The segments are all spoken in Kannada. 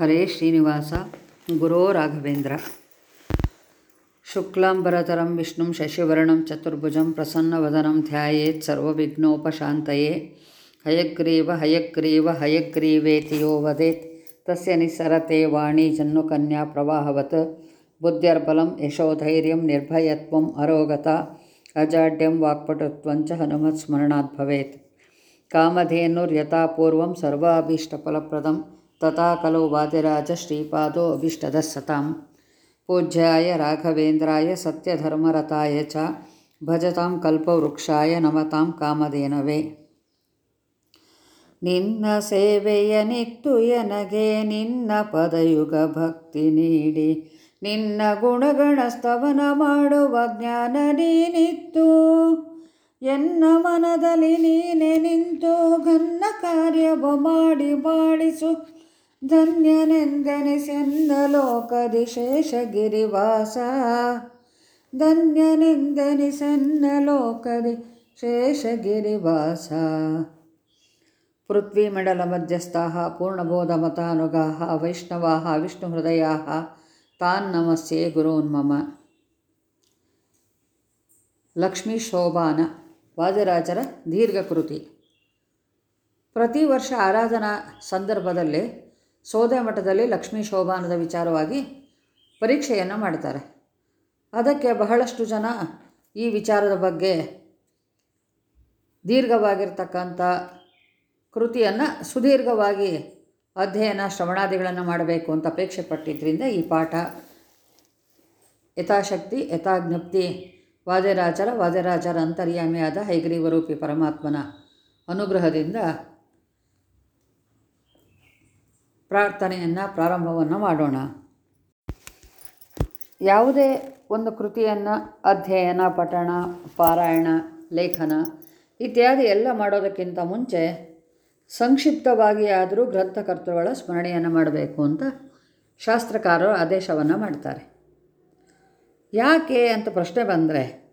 ಹರೇ ಶ್ರೀನಿವಾಸ, ಗುರೋ ರಾಘವೇಂದ್ರ. ಶುಕ್ಲಾಂಬರತರಂ ವಿಷ್ಣು, ಶಶಿವರ್ಣಂ, ಚತುರ್ಭುಜಂ, ಪ್ರಸನ್ನವದನಂ, ಧ್ಯಾಯೇತ್, ಸರ್ವವಿಘ್ನೋಪಶಾಂತಯೇ. ಹಯಗ್ರೀವ ಹಯಗ್ರೀವ ಹಯಗ್ರೀವೇತಿ ಯೋ ವದೇತ್. ತಸ್ಯ ನಿಸರತೆ ವಾಣಿ ಜನ್ನುಕನ್ಯಾ ಪ್ರವಾಹವತ್. ಬುದ್ಧ್ಯರ್ಬಲಂ, ಯಶೋಧೈರ್ಯಂ, ನಿರ್ಭಯತ್ವಂ, ಅರೋಗತ. ಅಜಾಡ್ಯಂ ವಾಕ್ಪಟುತ್ವಂಚ ಹನುಮತ್ ಸ್ಮರಣಾತ್ ಭವೇತ್ ಕಾಮಧೇನುರ್ಯಥಾಪೂರ್ವಂ, ಸರ್ವಾಭೀಷ್ಟಫಲಪ್ರದಂ. ವಾದಿರಾಜ ಶ್ರೀಪಾದೋ ಅಭೀಷ್ಟದ ಸತಾಂ ಪೂಜ್ಯಾಯ ರಾಘವೇಂದ್ರಾಯ ಸತ್ಯಧರ್ಮರತಾಯ ಚ ಭಜತಾಂ ಕಲ್ಪವೃಕ್ಷಾಯ ನಮತಾಂ ಕಾಮಧೇನವೇ ನಿನ್ನ ಸೇವೆಯ ನಿತ್ತು ಎನಗೆ ನಿನ್ನ ಪದಯುಗ ಭಕ್ತಿ ನೀಡಿ, ನಿನ್ನ ಗುಣಗಣ ಸ್ತವನ ಮಾಡುವ ಜ್ಞಾನ ನೀನಿತ್ತು। ಎನ್ನ ಮನದಲ್ಲಿ ನೀನೆ ನಿಂತು ಘನ್ನ ಕಾರ್ಯವ ಮಾಡಿ ಬಾಳಿಸು ಧನ್ಯನೆಂದೆನಿಸೆನ್ನ ಲೋಕದಿ ಶೇಷಗಿರಿವಾಸ ಧನ್ಯನೆಂದೆನಿಸೆನ್ನ ಲೋಕದಿ ಶೇಷಗಿರಿವಾಸ ಪೃಥ್ವೀಮಂಡಲಮಧ್ಯಸ್ಥಾः पूर्णबोधमतानुगाः वैष्णवाः विष्णुहृदयाः तान् नमस्ये गुरून् मम ಲಕ್ಷ್ಮೀ ಶೋಭಾನ ವಾದಿರಾಜರ ದೀರ್ಘಕೃತಿ ಪ್ರತಿ ವರ್ಷ ಆರಾಧನಾ ಸಂದರ್ಭದಲ್ಲಿ ಸೋದೆ ಮಠದಲ್ಲಿ ಲಕ್ಷ್ಮೀ ಶೋಭಾನದ ವಿಚಾರವಾಗಿ ಪರೀಕ್ಷೆಯನ್ನು ಮಾಡ್ತಾರೆ ಅದಕ್ಕೆ ಬಹಳಷ್ಟು ಜನ ಈ ವಿಚಾರದ ಬಗ್ಗೆ ದೀರ್ಘವಾಗಿರ್ತಕ್ಕಂಥ ಕೃತಿಯನ್ನು ಸುದೀರ್ಘವಾಗಿ ಅಧ್ಯಯನ, ಶ್ರವಣಾದಿಗಳನ್ನು ಮಾಡಬೇಕು ಅಂತ ಅಪೇಕ್ಷೆ ಪಟ್ಟಿದ್ದರಿಂದ ಈ ಪಾಠ ಯಥಾಶಕ್ತಿ, ಯಥಾಜ್ಞಪ್ತಿ ವಾದಿರಾಜರ ವಾದಿರಾಜರ ಅಂತರ್ಯಾಮಿಯಾದ ಹೈಗ್ರೀವರೂಪಿ ಪರಮಾತ್ಮನ ಅನುಗ್ರಹದಿಂದ ಪ್ರಾರ್ಥನೆಯನ್ನು ಪ್ರಾರಂಭವನ್ನು ಮಾಡೋಣ. ಯಾವುದೇ ಒಂದು ಕೃತಿಯನ್ನು ಅಧ್ಯಯನ, ಪಠಣ, ಪಾರಾಯಣ, ಲೇಖನ ಇತ್ಯಾದಿ ಎಲ್ಲ ಮಾಡೋದಕ್ಕಿಂತ ಮುಂಚೆ ಸಂಕ್ಷಿಪ್ತವಾಗಿ ಆದರೂ ಗ್ರಂಥಕರ್ತೃಗಳ ಸ್ಮರಣೆಯನ್ನು ಮಾಡಬೇಕು ಅಂತ ಶಾಸ್ತ್ರಕಾರರು ಆದೇಶವನ್ನು ಮಾಡ್ತಾರೆ. ಯಾಕೆ ಅಂತ ಪ್ರಶ್ನೆ ಬಂದರೆ,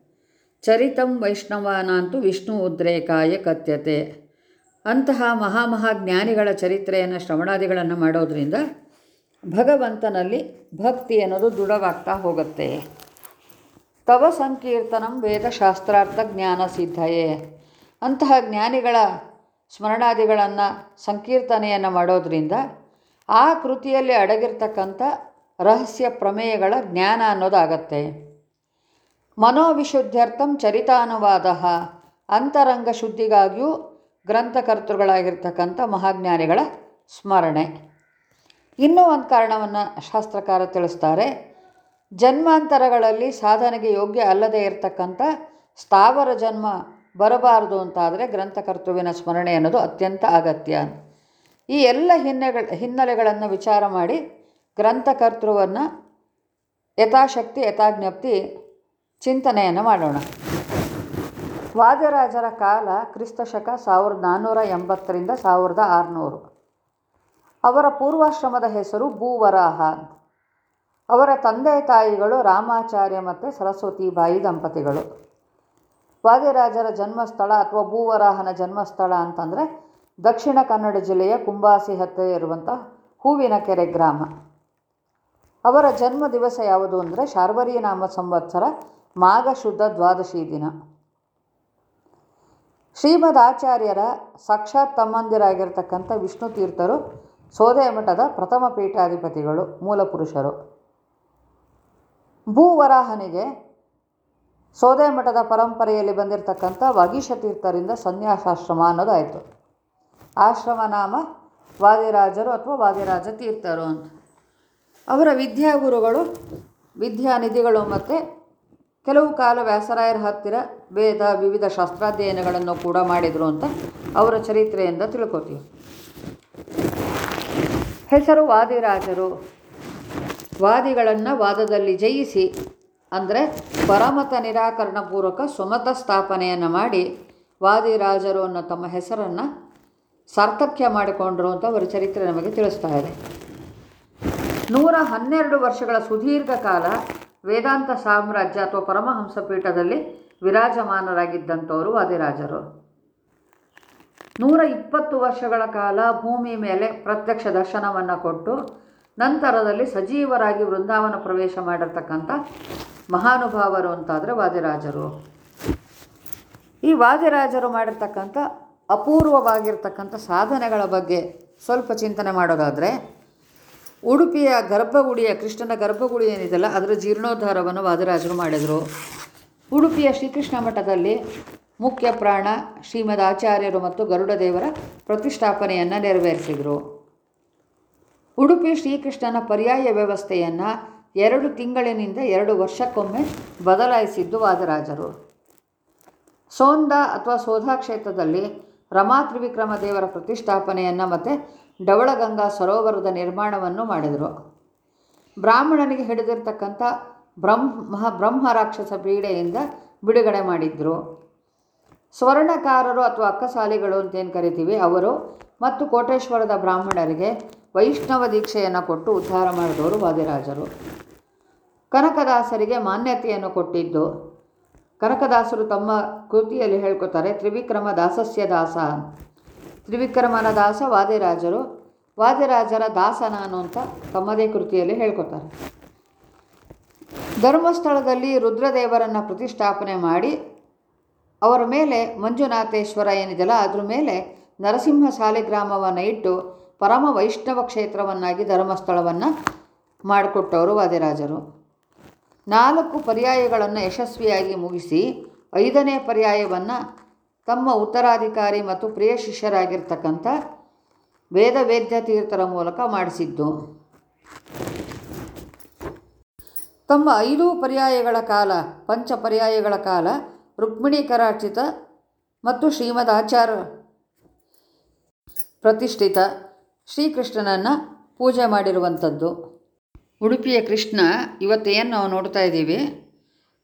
ಚರಿತಂ ವೈಷ್ಣವಾನಂತೂ ವಿಷ್ಣು ಉದ್ರೇಕಾಯ ಕಥ್ಯತೆ. ಅಂತಹ ಮಹಾಮಹಾಜ್ಞಾನಿಗಳ ಚರಿತ್ರೆಯನ್ನು, ಶ್ರವಣಾದಿಗಳನ್ನು ಮಾಡೋದರಿಂದ ಭಗವಂತನಲ್ಲಿ ಭಕ್ತಿ ಅನ್ನೋದು ದೃಢವಾಗ್ತಾ ಹೋಗುತ್ತೆ. ತವ ಸಂಕೀರ್ತನಂ ವೇದಶಾಸ್ತ್ರಾರ್ಥ ಜ್ಞಾನ ಸಿದ್ಧಯೇ. ಅಂತಹ ಜ್ಞಾನಿಗಳ ಸ್ಮರಣಾದಿಗಳನ್ನು, ಸಂಕೀರ್ತನೆಯನ್ನು ಮಾಡೋದರಿಂದ ಆ ಕೃತಿಯಲ್ಲಿ ಅಡಗಿರ್ತಕ್ಕಂಥ ರಹಸ್ಯ ಪ್ರಮೇಯಗಳ ಜ್ಞಾನ ಅನ್ನೋದಾಗತ್ತೆ. ಮನೋವಿಶುದ್ಧ್ಯರ್ಥಂ ಚರಿತಾನುವಾದ, ಅಂತರಂಗ ಶುದ್ಧಿಗಾಗಿಯೂ ಗ್ರಂಥಕರ್ತೃಗಳಾಗಿರ್ತಕ್ಕಂಥ ಮಹಾಜ್ಞಾನಿಗಳ ಸ್ಮರಣೆ. ಇನ್ನೂ ಒಂದು ಕಾರಣವನ್ನು ಶಾಸ್ತ್ರಕಾರ ತಿಳಿಸ್ತಾರೆ. ಜನ್ಮಾಂತರಗಳಲ್ಲಿ ಸಾಧನೆಗೆ ಯೋಗ್ಯ ಅಲ್ಲದೇ ಇರತಕ್ಕಂಥ ಸ್ಥಾವರ ಜನ್ಮ ಬರಬಾರದು ಅಂತಾದರೆ ಗ್ರಂಥಕರ್ತೃವಿನ ಸ್ಮರಣೆ ಅನ್ನೋದು ಅತ್ಯಂತ ಅಗತ್ಯ. ಈ ಎಲ್ಲ ಹಿನ್ನೆಗಳ, ಹಿನ್ನೆಲೆಗಳನ್ನು ವಿಚಾರ ಮಾಡಿ ಗ್ರಂಥಕರ್ತೃವನ್ನು ಯಥಾಶಕ್ತಿ, ಯಥಾಜ್ಞಪ್ತಿ ಚಿಂತನೆಯನ್ನು ಮಾಡೋಣ. ವಾದಿರಾಜರ ಕಾಲ ಕ್ರಿಸ್ತಶಕ ಸಾವಿರದ ನಾನ್ನೂರ ಎಂಬತ್ತರಿಂದ ಸಾವಿರದ ಆರುನೂರು. ಅವರ ಪೂರ್ವಾಶ್ರಮದ ಹೆಸರು ಭೂವರಾಹ. ಅವರ ತಂದೆ ತಾಯಿಗಳು ರಾಮಾಚಾರ್ಯ ಮತ್ತು ಸರಸ್ವತಿಬಾಯಿ ದಂಪತಿಗಳು. ವಾದಿರಾಜರ ಜನ್ಮಸ್ಥಳ ಅಥವಾ ಭೂವರಾಹನ ಜನ್ಮಸ್ಥಳ ಅಂತಂದರೆ ದಕ್ಷಿಣ ಕನ್ನಡ ಜಿಲ್ಲೆಯ ಕುಂಬಾಸಿ ಹತ್ತಿರ ಇರುವಂಥ ಹೂವಿನ ಕೆರೆ ಗ್ರಾಮ. ಅವರ ಜನ್ಮ ದಿವಸ ಯಾವುದು ಅಂದರೆ ಶಾರ್ವರಿ ನಾಮ ಸಂವತ್ಸರ ಮಾಘ ಶುದ್ಧ ದ್ವಾದಶಿ ದಿನ. ಶ್ರೀಮದ್ ಆಚಾರ್ಯರ ಸಾಕ್ಷಾತ್ ತಮ್ಮಂದಿರಾಗಿರ್ತಕ್ಕಂಥ ವಿಷ್ಣು ತೀರ್ಥರು ಸೋದೆ ಮಠದ ಪ್ರಥಮ ಪೀಠಾಧಿಪತಿಗಳು ಮೂಲಪುರುಷರು ಭೂವರಾಹನಿಗೆ ಸೋದೆ ಮಠದ ಪರಂಪರೆಯಲ್ಲಿ ಬಂದಿರತಕ್ಕಂಥ ತೀರ್ಥರಿಂದ ಸನ್ಯಾಸಾಶ್ರಮ ಅನ್ನೋದಾಯಿತು. ಆಶ್ರಮ ನಾಮ ವಾದಿರಾಜರು ಅಥವಾ ವಾದಿರಾಜ ತೀರ್ಥರು ಅಂತ. ಅವರ ವಿದ್ಯಾಗುರುಗಳು, ವಿದ್ಯಾನಿಧಿಗಳು ಮತ್ತು ಕೆಲವು ಕಾಲ ವ್ಯಾಸರಾಯರ ಹತ್ತಿರ ವೇದ ವಿವಿಧ ಶಾಸ್ತ್ರಾಧ್ಯಯನಗಳನ್ನು ಕೂಡ ಮಾಡಿದರು ಅಂತ ಅವರ ಚರಿತ್ರೆಯಿಂದ ತಿಳ್ಕೊತೀವಿ. ಹೆಸರು ವಾದಿರಾಜರು. ವಾದಿಗಳನ್ನು ವಾದದಲ್ಲಿ ಜಯಿಸಿ, ಅಂದರೆ ಪರಮತ ನಿರಾಕರಣ ಪೂರ್ವಕ ಸುಮತ ಸ್ಥಾಪನೆಯನ್ನು ಮಾಡಿ ವಾದಿರಾಜರು ಅನ್ನೋ ತಮ್ಮ ಹೆಸರನ್ನು ಸಾರ್ಥಕ್ಯ ಮಾಡಿಕೊಂಡರು ಅಂತ ಅವರ ಚರಿತ್ರೆ ನಮಗೆ ತಿಳಿಸ್ತಾ ಇದೆ. ನೂರ ಹನ್ನೆರಡು ವರ್ಷಗಳ ಸುದೀರ್ಘ ಕಾಲ ವೇದಾಂತ ಸಾಮ್ರಾಜ್ಯ ಅಥವಾ ಪರಮಹಂಸ ಪೀಠದಲ್ಲಿ ವಿರಾಜಮಾನರಾಗಿದ್ದಂಥವರು ವಾದಿರಾಜರು. ನೂರ ಇಪ್ಪತ್ತು ವರ್ಷಗಳ ಕಾಲ ಭೂಮಿ ಮೇಲೆ ಪ್ರತ್ಯಕ್ಷ ದರ್ಶನವನ್ನು ಕೊಟ್ಟು, ನಂತರದಲ್ಲಿ ಸಜೀವರಾಗಿ ವೃಂದಾವನ ಪ್ರವೇಶ ಮಾಡಿರ್ತಕ್ಕಂಥ ಮಹಾನುಭಾವರು ಅಂತಾದರೆ ವಾದಿರಾಜರು. ಈ ವಾದಿರಾಜರು ಮಾಡಿರ್ತಕ್ಕಂಥ ಅಪೂರ್ವವಾಗಿರ್ತಕ್ಕಂಥ ಸಾಧನೆಗಳ ಬಗ್ಗೆ ಸ್ವಲ್ಪ ಚಿಂತನೆ ಮಾಡೋದಾದರೆ, ಉಡುಪಿಯ ಗರ್ಭಗುಡಿಯ, ಕೃಷ್ಣನ ಗರ್ಭಗುಡಿ ಏನಿದೆಯಲ್ಲ, ಅದರ ಜೀರ್ಣೋದ್ಧಾರವನ್ನು ವಾದಿರಾಜರು ಮಾಡಿದರು. ಉಡುಪಿಯ ಶ್ರೀಕೃಷ್ಣ ಮಠದಲ್ಲಿ ಮುಖ್ಯ ಪ್ರಾಣ ಶ್ರೀಮದ್ ಆಚಾರ್ಯರು ಮತ್ತು ಗರುಡ ದೇವರ ಪ್ರತಿಷ್ಠಾಪನೆಯನ್ನು ನೆರವೇರಿಸಿದರು. ಉಡುಪಿ ಶ್ರೀಕೃಷ್ಣನ ಪರ್ಯಾಯ ವ್ಯವಸ್ಥೆಯನ್ನು ಎರಡು ತಿಂಗಳಿನಿಂದ ಎರಡು ವರ್ಷಕ್ಕೊಮ್ಮೆ ಬದಲಾಯಿಸಿದ್ದು ವಾದರಾಜರು. ಸೋಂದ ಅಥವಾ ಸೋಧಾ ಕ್ಷೇತ್ರದಲ್ಲಿ ರಮಾ ತ್ರಿವಿಕ್ರಮ ದೇವರ ಪ್ರತಿಷ್ಠಾಪನೆಯನ್ನು ಮತ್ತು ಡವಳಗಂಗಾ ಸರೋವರದ ನಿರ್ಮಾಣವನ್ನು ಮಾಡಿದರು. ಬ್ರಾಹ್ಮಣನಿಗೆ ಹಿಡಿದಿರ್ತಕ್ಕಂಥ ಬ್ರಹ್ಮ ಬ್ರಹ್ಮ ರಾಕ್ಷಸ ಪೀಡೆಯಿಂದ ಬಿಡುಗಡೆ ಮಾಡಿದ್ರು. ಸ್ವರ್ಣಕಾರರು ಅಥವಾ ಅಕ್ಕಸಾಲಿಗಳು ಅಂತೇನು ಕರಿತೀವಿ? ಅವರು ಮತ್ತು ಕೋಟೇಶ್ವರದ ಬ್ರಾಹ್ಮಣರಿಗೆ ವೈಷ್ಣವ ದೀಕ್ಷೆಯನ್ನು ಕೊಟ್ಟು ಉದ್ಧಾರ ಮಾಡಿದವರು ವಾದಿರಾಜರು. ಕನಕದಾಸರಿಗೆ ಮಾನ್ಯತೆಯನ್ನು ಕೊಟ್ಟಿದ್ದು. ಕನಕದಾಸರು ತಮ್ಮ ಕೃತಿಯಲ್ಲಿ ಹೇಳ್ಕೊತಾರೆ, ತ್ರಿವಿಕ್ರಮ ದಾಸಸ್ಯ ದಾಸ ತ್ರಿವಿಕ್ರಮನ ದಾಸ ವಾದಿರಾಜರು. ವಾದಿರಾಜರ ದಾಸ ನಾನು ಅಂತ ತಮ್ಮದೇ ಕೃತಿಯಲ್ಲಿ ಹೇಳ್ಕೊತಾರೆ. ಧರ್ಮಸ್ಥಳದಲ್ಲಿ ರುದ್ರದೇವರನ್ನು ಪ್ರತಿಷ್ಠಾಪನೆ ಮಾಡಿ ಅವರ ಮೇಲೆ ಮಂಜುನಾಥೇಶ್ವರ ಏನಿದೆಯಲ್ಲ, ಅದ್ರ ಮೇಲೆ ನರಸಿಂಹ ಸಾಲಿಗ್ರಾಮವನ್ನು ಇಟ್ಟು ಪರಮ ವೈಷ್ಣವ ಕ್ಷೇತ್ರವನ್ನಾಗಿ ಧರ್ಮಸ್ಥಳವನ್ನು ಮಾಡಿಕೊಟ್ಟವರು ವಾದಿರಾಜರು. ನಾಲ್ಕು ಪರ್ಯಾಯಗಳನ್ನು ಯಶಸ್ವಿಯಾಗಿ ಮುಗಿಸಿ ಐದನೇ ಪರ್ಯಾಯವನ್ನು ತಮ್ಮ ಉತ್ತರಾಧಿಕಾರಿ ಮತ್ತು ಪ್ರಿಯ ಶಿಷ್ಯರಾಗಿರ್ತಕ್ಕಂಥ ವೇದವೇದ್ಯ ತೀರ್ಥರ ಮೂಲಕ ಮಾಡಿಸಿದ್ದು. ತಮ್ಮ ಐದು ಪರ್ಯಾಯಗಳ ಕಾಲ, ಪಂಚ ಪರ್ಯಾಯಗಳ ಕಾಲ, ರುಕ್ಮಿಣಿ ಕರಾರ್ಚಿತ ಮತ್ತು ಶ್ರೀಮದ್ ಆಚಾರ ಪ್ರತಿಷ್ಠಿತ ಶ್ರೀಕೃಷ್ಣನನ್ನು ಪೂಜೆ ಮಾಡಿರುವಂಥದ್ದು. ಉಡುಪಿಯ ಕೃಷ್ಣ, ಇವತ್ತೇನು ನಾವು ನೋಡ್ತಾ ಇದ್ದೀವಿ,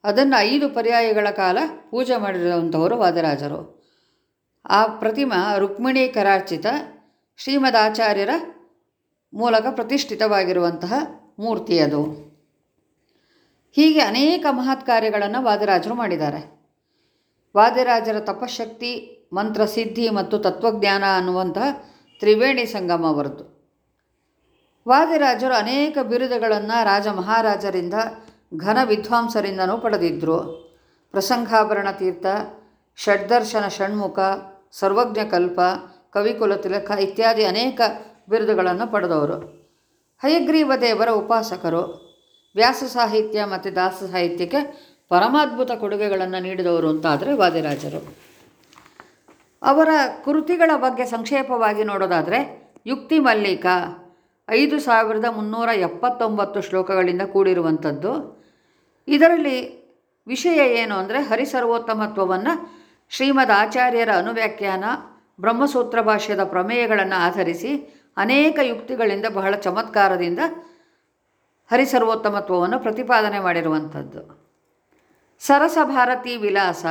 ಅದನ್ನು ಐದು ಪರ್ಯಾಯಗಳ ಕಾಲ ಪೂಜೆ ಮಾಡಿರುವಂಥವರು ವಾದರಾಜರು. ಆ ಪ್ರತಿಮಾ ರುಕ್ಮಿಣಿ ಕರಾರ್ಚಿತ ಶ್ರೀಮದ್ ಆಚಾರ್ಯರ ಮೂಲಕ ಪ್ರತಿಷ್ಠಿತವಾಗಿರುವಂತಹ ಮೂರ್ತಿ ಅದು. ಹೀಗೆ ಅನೇಕ ಮಹತ್ ಕಾರ್ಯಗಳನ್ನು ವಾದಿರಾಜರು ಮಾಡಿದ್ದಾರೆ. ವಾದಿರಾಜರ ತಪಶಕ್ತಿ ಮಂತ್ರಸಿದ್ಧಿ ಮತ್ತು ತತ್ವಜ್ಞಾನ ಅನ್ನುವಂತಹ ತ್ರಿವೇಣಿ ಸಂಗಮ ಅವರದ್ದು. ವಾದಿರಾಜರು ಅನೇಕ ಬಿರುದುಗಳನ್ನು ರಾಜ ಮಹಾರಾಜರಿಂದ, ಘನ ವಿದ್ವಾಂಸರಿಂದನೂ ಪಡೆದಿದ್ದರು ಪ್ರಸಂಗಾಭರಣ ತೀರ್ಥ, ಷಡ್ದರ್ಶನ ಷಣ್ಮುಖ, ಸರ್ವಜ್ಞ ಕಲ್ಪ ಕವಿಕುಲ ತಿಲಕ ಇತ್ಯಾದಿ ಅನೇಕ ಬಿರುದುಗಳನ್ನು ಪಡೆದವರು. ಹಯಗ್ರೀವ ದೇವರ ಉಪಾಸಕರು. ವ್ಯಾಸ ಸಾಹಿತ್ಯ ಮತ್ತು ದಾಸ ಸಾಹಿತ್ಯಕ್ಕೆ ಪರಮಾದ್ಭುತ ಕೊಡುಗೆಗಳನ್ನು ನೀಡಿದವರು ಅಂತಾದರೆ ವಾದಿರಾಜರು. ಅವರ ಕೃತಿಗಳ ಬಗ್ಗೆ ಸಂಕ್ಷೇಪವಾಗಿ ನೋಡೋದಾದರೆ ಯುಕ್ತಿ ಮಲ್ಲಿಕ ಐದು ಸಾವಿರದ ಮುನ್ನೂರ ಎಪ್ಪತ್ತೊಂಬತ್ತು ಶ್ಲೋಕಗಳಿಂದ ಕೂಡಿರುವಂಥದ್ದು. ಇದರಲ್ಲಿ ವಿಷಯ ಏನು ಅಂದರೆ ಹರಿಸರ್ವೋತ್ತಮತ್ವವನ್ನು ಶ್ರೀಮದ್ ಆಚಾರ್ಯರ ಅನುವ್ಯಾಖ್ಯಾನ, ಬ್ರಹ್ಮಸೂತ್ರ ಭಾಷ್ಯದ ಪ್ರಮೇಯಗಳನ್ನು ಆಧರಿಸಿ ಅನೇಕ ಯುಕ್ತಿಗಳಿಂದ ಬಹಳ ಚಮತ್ಕಾರದಿಂದ ಹರಿಸರ್ವೋತ್ತಮತ್ವವನ್ನು ಪ್ರತಿಪಾದನೆ ಮಾಡಿರುವಂಥದ್ದು. ಸರಸ ಭಾರತಿ ವಿಲಾಸ.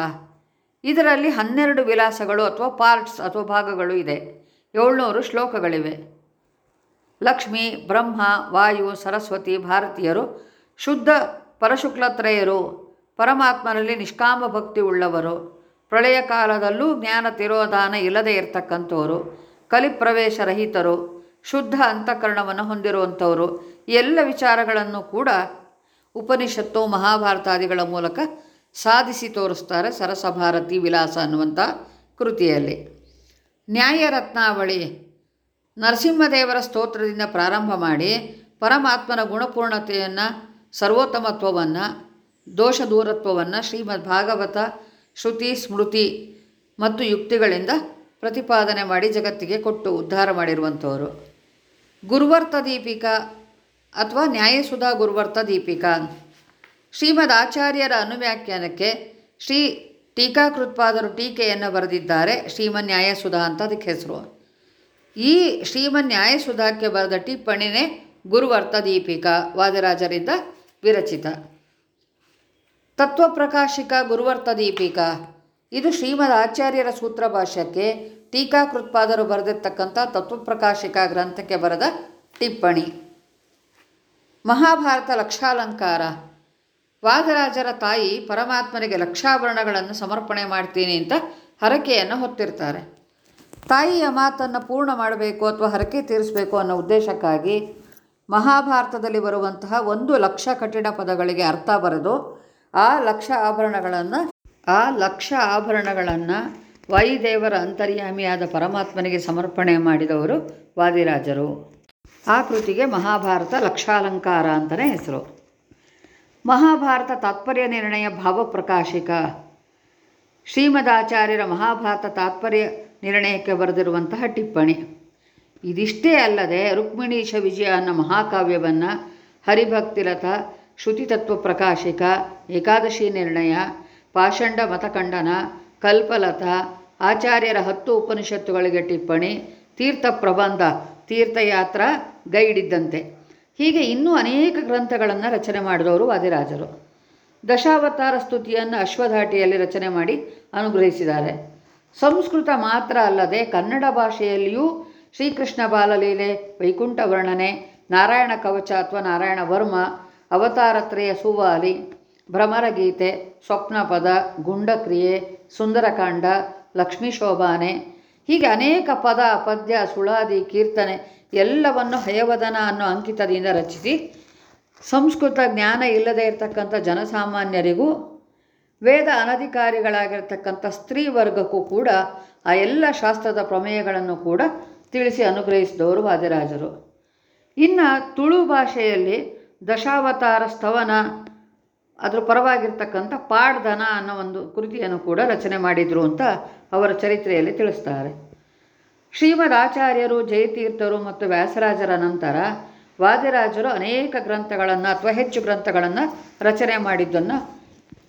ಇದರಲ್ಲಿ ಹನ್ನೆರಡು ವಿಲಾಸಗಳು ಅಥವಾ ಪಾರ್ಟ್ಸ್ ಅಥವಾ ಭಾಗಗಳು ಇದೆ. ಏಳ್ನೂರು ಶ್ಲೋಕಗಳಿವೆ. ಲಕ್ಷ್ಮಿ, ಬ್ರಹ್ಮ, ವಾಯು, ಸರಸ್ವತಿ, ಭಾರತೀಯರು, ಶುದ್ಧ ಪರಶುಕ್ಲತ್ರಯರು, ಪರಮಾತ್ಮನಲ್ಲಿ ನಿಷ್ಕಾಮ ಭಕ್ತಿ ಉಳ್ಳವರು, ಪ್ರಳಯ ಕಾಲದಲ್ಲೂ ಜ್ಞಾನ ತಿರೋಧಾನ ಇಲ್ಲದೆ ಇರತಕ್ಕಂಥವರು, ಕಲಿಪ್ರವೇಶ ರಹಿತರು ಶುದ್ಧ ಅಂತಃಕರಣವನ್ನು ಹೊಂದಿರುವಂಥವರು. ಎಲ್ಲ ವಿಚಾರಗಳನ್ನು ಕೂಡ ಉಪನಿಷತ್ತು ಮಹಾಭಾರತಾದಿಗಳ ಮೂಲಕ ಸಾಧಿಸಿ ತೋರಿಸ್ತಾರೆ ಸರಸಭಾರತಿ ವಿಲಾಸ ಅನ್ನುವಂಥ ಕೃತಿಯಲ್ಲಿ. ನ್ಯಾಯರತ್ನಾವಳಿ. ನರಸಿಂಹದೇವರ ಸ್ತೋತ್ರದಿಂದ ಪ್ರಾರಂಭ ಮಾಡಿ ಪರಮಾತ್ಮನ ಗುಣಪೂರ್ಣತೆಯನ್ನು, ಸರ್ವೋತ್ತಮತ್ವವನ್ನು ದೋಷ ದೂರತ್ವವನ್ನು ಶ್ರೀಮದ್ ಭಾಗವತ ಶ್ರುತಿ, ಸ್ಮೃತಿ ಮತ್ತು ಯುಕ್ತಿಗಳಿಂದ ಪ್ರತಿಪಾದನೆ ಮಾಡಿ ಜಗತ್ತಿಗೆ ಕೊಟ್ಟು ಉದ್ಧಾರ ಮಾಡಿರುವಂಥವರು. ಗುರುವರ್ತ ದೀಪಿಕಾ ಅಥವಾ ನ್ಯಾಯಸುಧಾ ಗುರುವರ್ತ ದೀಪಿಕಾ. ಶ್ರೀಮದ್ ಆಚಾರ್ಯರ ಅನುವ್ಯಾಖ್ಯಾನಕ್ಕೆ ಶ್ರೀ ಟೀಕಾಕೃತ್ಪಾದರು ಟೀಕೆಯನ್ನು ಬರೆದಿದ್ದಾರೆ ಶ್ರೀಮನ್ ನ್ಯಾಯಸುಧಾ ಅಂತ ಅದಕ್ಕೆ ಹೆಸರು. ಈ ಶ್ರೀಮನ್ ನ್ಯಾಯಸುಧಕ್ಕೆ ಬರೆದ ಟಿಪ್ಪಣಿನೇ ಗುರುವರ್ತ ದೀಪಿಕಾ, ವಾದರಾಜರಿಂದ ವಿರಚಿತ. ತತ್ವಪ್ರಕಾಶಿಕ ಗುರುವರ್ತ ದೀಪಿಕಾ. ಇದು ಶ್ರೀಮದ್ ಆಚಾರ್ಯರ ಸೂತ್ರ ಭಾಷ್ಯಕ್ಕೆ ಟೀಕಾಕೃತ್ಪಾದರು ಬರೆದಿರ್ತಕ್ಕಂಥ ತತ್ವಪ್ರಕಾಶಿಕ ಗ್ರಂಥಕ್ಕೆ ಬರೆದ ಟಿಪ್ಪಣಿ. ಮಹಾಭಾರತ ಲಕ್ಷಾಲಂಕಾರ. ವಾದರಾಜರ ತಾಯಿ ಪರಮಾತ್ಮನಿಗೆ ಲಕ್ಷಾಭರಣಗಳನ್ನು ಸಮರ್ಪಣೆ ಮಾಡ್ತೀನಿ ಅಂತ ಹರಕೆಯನ್ನು ಹೊತ್ತಿರ್ತಾರೆ. ತಾಯಿಯ ಮಾತನ್ನು ಪೂರ್ಣ ಮಾಡಬೇಕು ಅಥವಾ ಹರಕೆ ತೀರಿಸಬೇಕು ಅನ್ನೋ ಉದ್ದೇಶಕ್ಕಾಗಿ ಮಹಾಭಾರತದಲ್ಲಿ ಬರುವಂತಹ ಒಂದು ಲಕ್ಷ ಕಠಿಣ ಪದಗಳಿಗೆ ಅರ್ಥ ಬರೆದು ಆ ಲಕ್ಷ ಆಭರಣಗಳನ್ನು, ಆ ಲಕ್ಷ ಆಭರಣಗಳನ್ನು ವಾಯುದೇವರ ಅಂತರ್ಯಾಮಿಯಾದ ಪರಮಾತ್ಮನಿಗೆ ಸಮರ್ಪಣೆ ಮಾಡಿದವರು ವಾದಿರಾಜರು. ಆ ಕೃತಿಗೆ ಮಹಾಭಾರತ ಲಕ್ಷಾಲಂಕಾರ ಅಂತಲೇ ಹೆಸರು. ಮಹಾಭಾರತ ತಾತ್ಪರ್ಯ ನಿರ್ಣಯ ಭಾವಪ್ರಕಾಶಿಕ. ಶ್ರೀಮದಾಚಾರ್ಯರ ಮಹಾಭಾರತ ತಾತ್ಪರ್ಯ ನಿರ್ಣಯಕ್ಕೆ ಬರೆದಿರುವಂತಹ ಟಿಪ್ಪಣಿ. ಇದಿಷ್ಟೇ ಅಲ್ಲದೆ ರುಕ್ಮಿಣೀಶ ವಿಜಯ ಅನ್ನೋ ಮಹಾಕಾವ್ಯವನ್ನು ಹರಿಭಕ್ತಿರಥ ಶ್ರುತಿತತ್ವ ಪ್ರಕಾಶಿಕ, ಏಕಾದಶಿ ನಿರ್ಣಯ, ಪಾಷಂಡ ಮತಖಂಡನ ಕಲ್ಪಲತ ಆಚಾರ್ಯರ ಹತ್ತು ಉಪನಿಷತ್ತುಗಳಿಗೆ ಟಿಪ್ಪಣಿ, ತೀರ್ಥ ಪ್ರಬಂಧ, ತೀರ್ಥಯಾತ್ರ ಗೈಡ್ ಇದ್ದಂತೆ ಹೀಗೆ ಇನ್ನೂ ಅನೇಕ ಗ್ರಂಥಗಳನ್ನು ರಚನೆ ಮಾಡಿದವರು ವಾದಿರಾಜರು. ದಶಾವತಾರ ಸ್ತುತಿಯನ್ನು ಅಶ್ವಧಾಟಿಯಲ್ಲಿ ರಚನೆ ಮಾಡಿ ಅನುಗ್ರಹಿಸಿದ್ದಾರೆ. ಸಂಸ್ಕೃತ ಮಾತ್ರ ಅಲ್ಲದೆ ಕನ್ನಡ ಭಾಷೆಯಲ್ಲಿಯೂ ಶ್ರೀಕೃಷ್ಣ ಬಾಲಲೀಲೆ ವೈಕುಂಠ ವರ್ಣನೆ ನಾರಾಯಣ ಕವಚ ಅಥವಾ ನಾರಾಯಣ ವರ್ಮ ಅವತಾರತ್ರಯ ಸುವಾಲಿ, ಭ್ರಮರಗೀತೆ, ಸ್ವಪ್ನಪದ, ಗುಂಡಕ್ರಿಯೆ, ಸುಂದರಕಾಂಡ ಲಕ್ಷ್ಮೀ ಶೋಭಾನೆ. ಹೀಗೆ ಅನೇಕ ಪದ, ಪದ್ಯ, ಸುಳಾದಿ, ಕೀರ್ತನೆ ಎಲ್ಲವನ್ನು ಹಯವದನ ಅನ್ನೋ ಅಂಕಿತದಿಂದ ರಚಿಸಿ ಸಂಸ್ಕೃತ ಜ್ಞಾನ ಇಲ್ಲದೇ ಇರತಕ್ಕಂಥ ಜನಸಾಮಾನ್ಯರಿಗೂ, ವೇದ ಅನಧಿಕಾರಿಗಳಾಗಿರ್ತಕ್ಕಂಥ ಸ್ತ್ರೀ ವರ್ಗಕ್ಕೂ ಕೂಡ ಆ ಎಲ್ಲ ಶಾಸ್ತ್ರದ ಪ್ರಮೇಯಗಳನ್ನು ಕೂಡ ತಿಳಿಸಿ ಅನುಗ್ರಹಿಸಿದವರು ವಾದಿರಾಜರು ಇನ್ನು ತುಳು ಭಾಷೆಯಲ್ಲಿ ದಶಾವತಾರ ಸ್ತವನ ಅದ್ರ ಪರವಾಗಿರ್ತಕ್ಕಂಥ ಪಾಡ್ದನ ಅನ್ನೋ ಒಂದು ಕೃತಿಯನ್ನು ಕೂಡ ರಚನೆ ಮಾಡಿದರು ಅಂತ ಅವರ ಚರಿತ್ರೆಯಲ್ಲಿ ತಿಳಿಸ್ತಾರೆ. ಶ್ರೀಮದ್ ಆಚಾರ್ಯರು ಜಯತೀರ್ಥರು ಮತ್ತು ವ್ಯಾಸರಾಜರ ನಂತರ ವಾದಿರಾಜರು ಅನೇಕ ಗ್ರಂಥಗಳನ್ನು ಅಥವಾ ಹೆಚ್ಚು ಗ್ರಂಥಗಳನ್ನು ರಚನೆ ಮಾಡಿದ್ದನ್ನು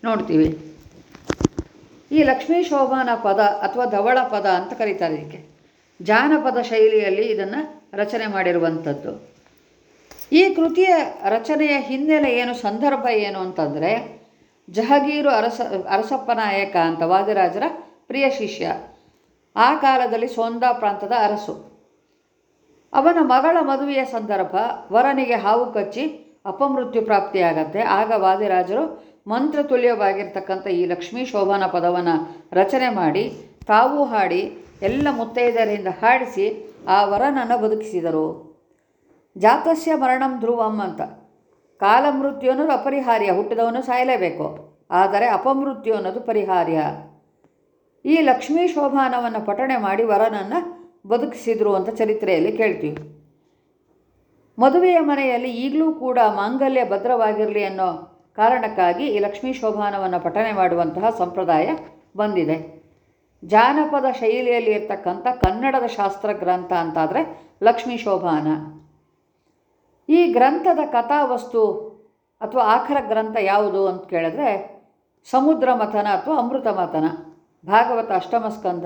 ನೋಡ್ತೀವಿ. ಈ ಲಕ್ಷ್ಮೀ ಶೋಭಾನ ಪದ ಅಥವಾ ಧವಳ ಪದ ಅಂತ ಕರೀತಾರೆ ಇದಕ್ಕೆ. ಜಾನಪದ ಶೈಲಿಯಲ್ಲಿ ಇದನ್ನು ರಚನೆ ಮಾಡಿರುವಂಥದ್ದು. ಈ ಕೃತಿಯ ರಚನೆಯ ಹಿನ್ನೆಲೆ ಏನು, ಸಂದರ್ಭ ಏನು ಅಂತಂದರೆ, ಜಹಗೀರು ಅರಸ, ಅರಸಪ್ಪ ನಾಯಕ ಅಂತ ವಾದಿರಾಜರ ಪ್ರಿಯ ಶಿಷ್ಯ, ಆ ಕಾಲದಲ್ಲಿ ಸೋಂದಾ ಪ್ರಾಂತದ ಅರಸು. ಅವನ ಮಗಳ ಮದುವೆಯ ಸಂದರ್ಭ ವರನಿಗೆ ಹಾವು ಕಚ್ಚಿ ಅಪಮೃತ್ಯು ಪ್ರಾಪ್ತಿಯಾಗತ್ತೆ. ಆಗ ವಾದಿರಾಜರು ಮಂತ್ರ ಮಂತ್ರತುಲ್ಯವಾಗಿರ್ತಕ್ಕಂಥ ಈ ಲಕ್ಷ್ಮೀ ಶೋಭನ ಪದವನ್ನು ರಚನೆ ಮಾಡಿ, ತಾವು ಹಾಡಿ, ಎಲ್ಲ ಮುತ್ತೈದರಿಂದ ಹಾಡಿಸಿ ಆ ವರನನ್ನು ಬದುಕಿಸಿದರು. ಜಾತಸ್ಯ ಮರಣಂ ಧ್ರುವಂ ಅಂತ. ಕಾಲಮೃತ್ಯು ಅನ್ನೋದು ಅಪರಿಹಾರ್ಯ, ಹುಟ್ಟಿದವನು ಸಾಯಲೇಬೇಕು. ಆದರೆ ಅಪಮೃತ್ಯು ಅನ್ನೋದು ಪರಿಹಾರ್ಯ. ಈ ಲಕ್ಷ್ಮೀ ಶೋಭಾನವನ್ನು ಪಠಣೆ ಮಾಡಿ ವರನನ್ನು ಬದುಕಿಸಿದರು ಅಂತ ಚರಿತ್ರೆಯಲ್ಲಿ ಕೇಳ್ತೀವಿ. ಮದುವೆಯ ಮನೆಯಲ್ಲಿ ಈಗಲೂ ಕೂಡ ಮಾಂಗಲ್ಯ ಭದ್ರವಾಗಿರಲಿ ಅನ್ನೋ ಕಾರಣಕ್ಕಾಗಿ ಈ ಲಕ್ಷ್ಮೀ ಶೋಭಾನವನ್ನು ಪಠನೆ ಮಾಡುವಂತಹ ಸಂಪ್ರದಾಯ ಬಂದಿದೆ. ಜಾನಪದ ಶೈಲಿಯಲ್ಲಿ ಇರ್ತಕ್ಕಂಥ ಕನ್ನಡದ ಶಾಸ್ತ್ರ ಗ್ರಂಥ ಅಂತಾದರೆ ಲಕ್ಷ್ಮೀ ಶೋಭಾನ. ಈ ಗ್ರಂಥದ ಕಥಾವಸ್ತು ಅಥವಾ ಆಖರ ಗ್ರಂಥ ಯಾವುದು ಅಂತ ಕೇಳಿದ್ರೆ ಸಮುದ್ರ ಮಥನ ಅಥವಾ ಅಮೃತ ಮಥನ. ಭಾಗವತ ಅಷ್ಟಮ ಸ್ಕಂದ,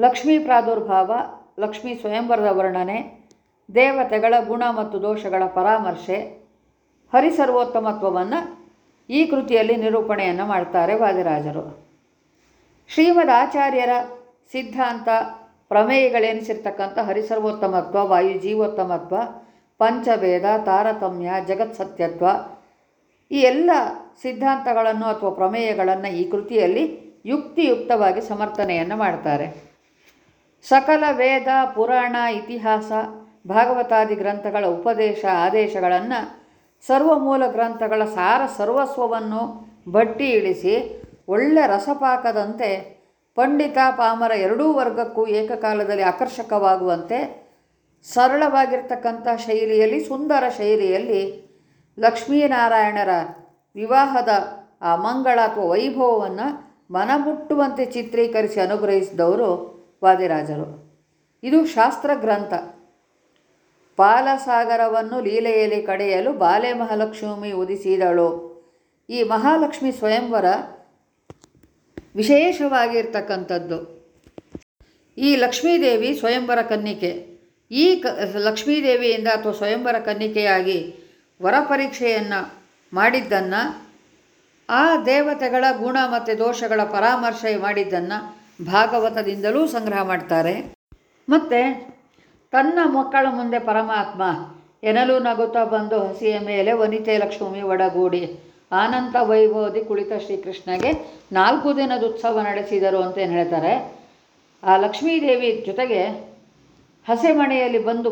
ಲಕ್ಷ್ಮೀ ಪ್ರಾದುರ್ಭಾವ, ಲಕ್ಷ್ಮೀ ಸ್ವಯಂವರದ ವರ್ಣನೆ, ದೇವತೆಗಳ ಗುಣ ಮತ್ತು ದೋಷಗಳ ಪರಾಮರ್ಶೆ, ಹರಿಸರ್ವೋತ್ತಮತ್ವವನ್ನು ಈ ಕೃತಿಯಲ್ಲಿ ನಿರೂಪಣೆಯನ್ನು ಮಾಡ್ತಾರೆ ವಾದಿರಾಜರು. ಶ್ರೀಮದ್ ಆಚಾರ್ಯರ ಸಿದ್ಧಾಂತ ಪ್ರಮೇಯಗಳೆನಿಸಿರ್ತಕ್ಕಂಥ ಹರಿಸರ್ವೋತ್ತಮತ್ವ, ವಾಯು ಜೀವೋತ್ತಮತ್ವ ಪಂಚಭೇದ, ತಾರತಮ್ಯ ಜಗತ್ಸತ್ಯತ್ವ ಈ ಎಲ್ಲ ಸಿದ್ಧಾಂತಗಳನ್ನು ಅಥವಾ ಪ್ರಮೇಯಗಳನ್ನು ಈ ಕೃತಿಯಲ್ಲಿ ಯುಕ್ತಿಯುಕ್ತವಾಗಿ ಸಮರ್ಥನೆಯನ್ನು ಮಾಡ್ತಾರೆ. ಸಕಲ ವೇದ, ಪುರಾಣ, ಇತಿಹಾಸ, ಭಾಗವತಾದಿ ಗ್ರಂಥಗಳ ಉಪದೇಶ, ಆದೇಶಗಳನ್ನು ಸರ್ವಮೂಲ ಗ್ರಂಥಗಳ ಸಾರ ಸರ್ವಸ್ವವನ್ನು ಬಟ್ಟಿ ಇಳಿಸಿ ಒಳ್ಳೆ ರಸಪಾಕದಂತೆ ಪಂಡಿತ, ಪಾಮರ ಎರಡೂ ವರ್ಗಕ್ಕೂ ಏಕಕಾಲದಲ್ಲಿ ಆಕರ್ಷಕವಾಗುವಂತೆ ಸರಳವಾಗಿರ್ತಕ್ಕಂಥ ಶೈಲಿಯಲ್ಲಿ, ಸುಂದರ ಶೈಲಿಯಲ್ಲಿ ಲಕ್ಷ್ಮೀನಾರಾಯಣರ ವಿವಾಹದ ಆ ಮಂಗಳ ಅಥವಾ ವೈಭವವನ್ನು ಮನಮುಟ್ಟುವಂತೆ ಚಿತ್ರೀಕರಿಸಿ ಅನುಗ್ರಹಿಸಿದವರು ವಾದಿರಾಜರು. ಇದು ಶಾಸ್ತ್ರ ಗ್ರಂಥ. ಪಾಲಸಾಗರವನ್ನು ಲೀಲೆಯಲ್ಲಿ ಕಡೆಯಲು ಬಾಲೆ ಮಹಾಲಕ್ಷ್ಮಿ ಉದಿಸಿದಳು. ಈ ಮಹಾಲಕ್ಷ್ಮಿ ಸ್ವಯಂವರ ವಿಶೇಷವಾಗಿರ್ತಕ್ಕಂಥದ್ದು. ಈ ಲಕ್ಷ್ಮೀದೇವಿ ಸ್ವಯಂವರ ಕನ್ನಿಕೆ. ಈ ಕ, ಲಕ್ಷ್ಮೀದೇವಿಯಿಂದ ಅಥವಾ ಸ್ವಯಂವರ ಕನ್ನಿಕೆಯಾಗಿ ವರ ಪರೀಕ್ಷೆಯನ್ನು ಮಾಡಿದ್ದನ್ನು, ಆ ದೇವತೆಗಳ ಗುಣ ಮತ್ತು ದೋಷಗಳ ಪರಾಮರ್ಶೆ ಮಾಡಿದ್ದನ್ನು ಭಾಗವತದಿಂದಲೂ ಸಂಗ್ರಹ ಮಾಡ್ತಾರೆ. ಮತ್ತು ತನ್ನ ಮಕ್ಕಳ ಮುಂದೆ ಪರಮಾತ್ಮ ಎನಲು ನಗುತ್ತಾ ಬಂದು ಹಸಿಯ ಮೇಲೆ ವನಿತೆ ಲಕ್ಷ್ಮಿ ಒಡಗೂಡಿ ಆನಂತ ವೈಭವದಿ ಕುಳಿತ ಶ್ರೀಕೃಷ್ಣಗೆ ನಾಲ್ಕು ದಿನದ ಉತ್ಸವ ನಡೆಸಿದರು ಅಂತ ಏನು ಹೇಳ್ತಾರೆ? ಆ ಲಕ್ಷ್ಮೀದೇವಿ ಜೊತೆಗೆ ಹಸೆಮಣೆಯಲ್ಲಿ ಬಂದು